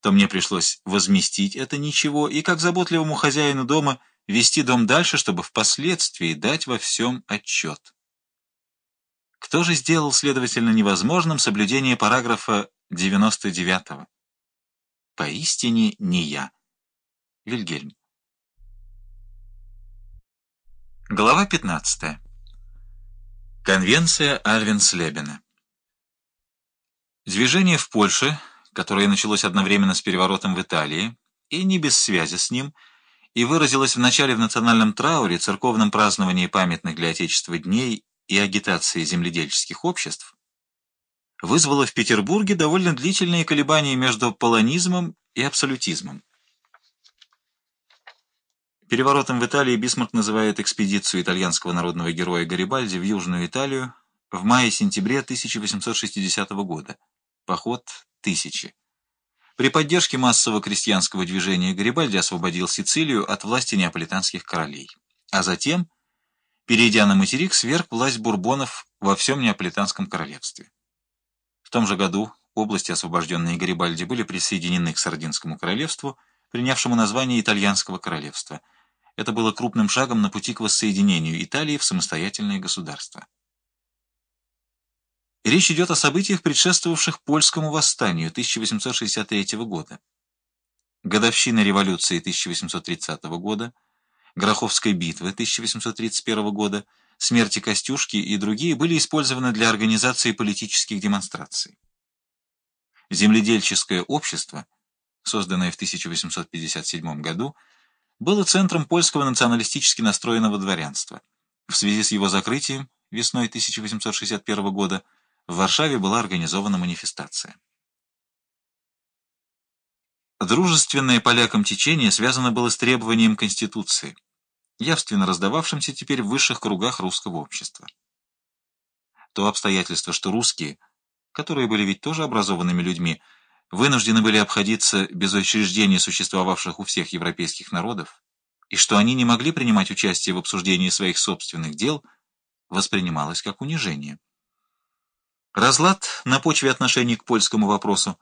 то мне пришлось возместить это ничего и, как заботливому хозяину дома, вести дом дальше, чтобы впоследствии дать во всем отчет. Кто же сделал, следовательно, невозможным соблюдение параграфа 99-го? Поистине не я. Вильгельм. Глава 15. Конвенция Альвенслебена. Движение в Польше, которое началось одновременно с переворотом в Италии, и не без связи с ним, и выразилось вначале в национальном трауре, церковном праздновании памятных для Отечества дней и агитации земледельческих обществ, вызвало в Петербурге довольно длительные колебания между полонизмом и абсолютизмом. Переворотом в Италии Бисмарк называет экспедицию итальянского народного героя Гарибальди в Южную Италию в мае-сентябре 1860 года. Поход тысячи. При поддержке массового крестьянского движения Гарибальди освободил Сицилию от власти неаполитанских королей. А затем, перейдя на материк, сверг власть бурбонов во всем неаполитанском королевстве. В том же году области, освобожденные Гарибальди, были присоединены к Сардинскому королевству, принявшему название Итальянского королевства – это было крупным шагом на пути к воссоединению Италии в самостоятельное государство. Речь идет о событиях, предшествовавших польскому восстанию 1863 года. Годовщина революции 1830 года, Гроховской битвы 1831 года, смерти Костюшки и другие были использованы для организации политических демонстраций. Земледельческое общество, созданное в 1857 году, было центром польского националистически настроенного дворянства. В связи с его закрытием весной 1861 года в Варшаве была организована манифестация. Дружественное полякам течение связано было с требованием Конституции, явственно раздававшимся теперь в высших кругах русского общества. То обстоятельство, что русские, которые были ведь тоже образованными людьми, вынуждены были обходиться без учреждений, существовавших у всех европейских народов, и что они не могли принимать участие в обсуждении своих собственных дел, воспринималось как унижение. Разлад на почве отношений к польскому вопросу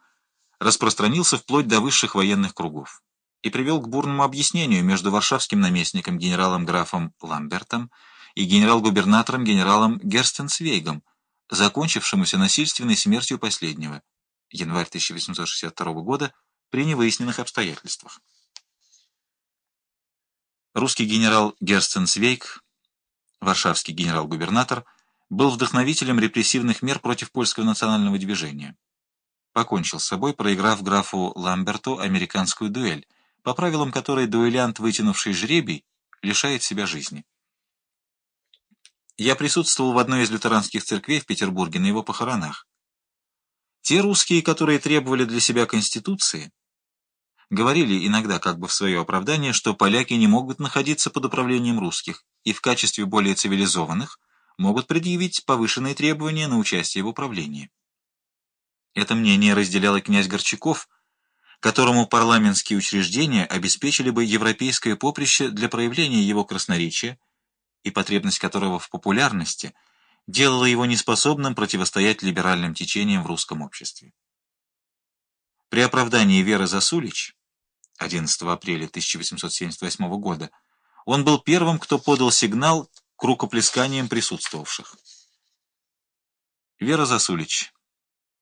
распространился вплоть до высших военных кругов и привел к бурному объяснению между варшавским наместником генералом-графом Ламбертом и генерал-губернатором генералом Герстенсвейгом, закончившемуся насильственной смертью последнего январь 1862 года, при невыясненных обстоятельствах. Русский генерал Герстенсвейк, варшавский генерал-губернатор, был вдохновителем репрессивных мер против польского национального движения. Покончил с собой, проиграв графу Ламберту американскую дуэль, по правилам которой дуэлянт, вытянувший жребий, лишает себя жизни. Я присутствовал в одной из лютеранских церквей в Петербурге на его похоронах. Те русские, которые требовали для себя Конституции, говорили иногда как бы в свое оправдание, что поляки не могут находиться под управлением русских и в качестве более цивилизованных могут предъявить повышенные требования на участие в управлении. Это мнение разделял и князь Горчаков, которому парламентские учреждения обеспечили бы европейское поприще для проявления его красноречия и потребность которого в популярности – делало его неспособным противостоять либеральным течениям в русском обществе. При оправдании Веры Засулич 11 апреля 1878 года он был первым, кто подал сигнал к рукоплесканиям присутствовавших. Вера Засулич.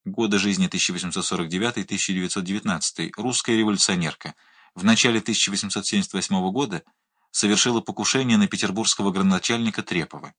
Годы жизни 1849-1919. Русская революционерка. В начале 1878 года совершила покушение на петербургского градоначальника Трепова.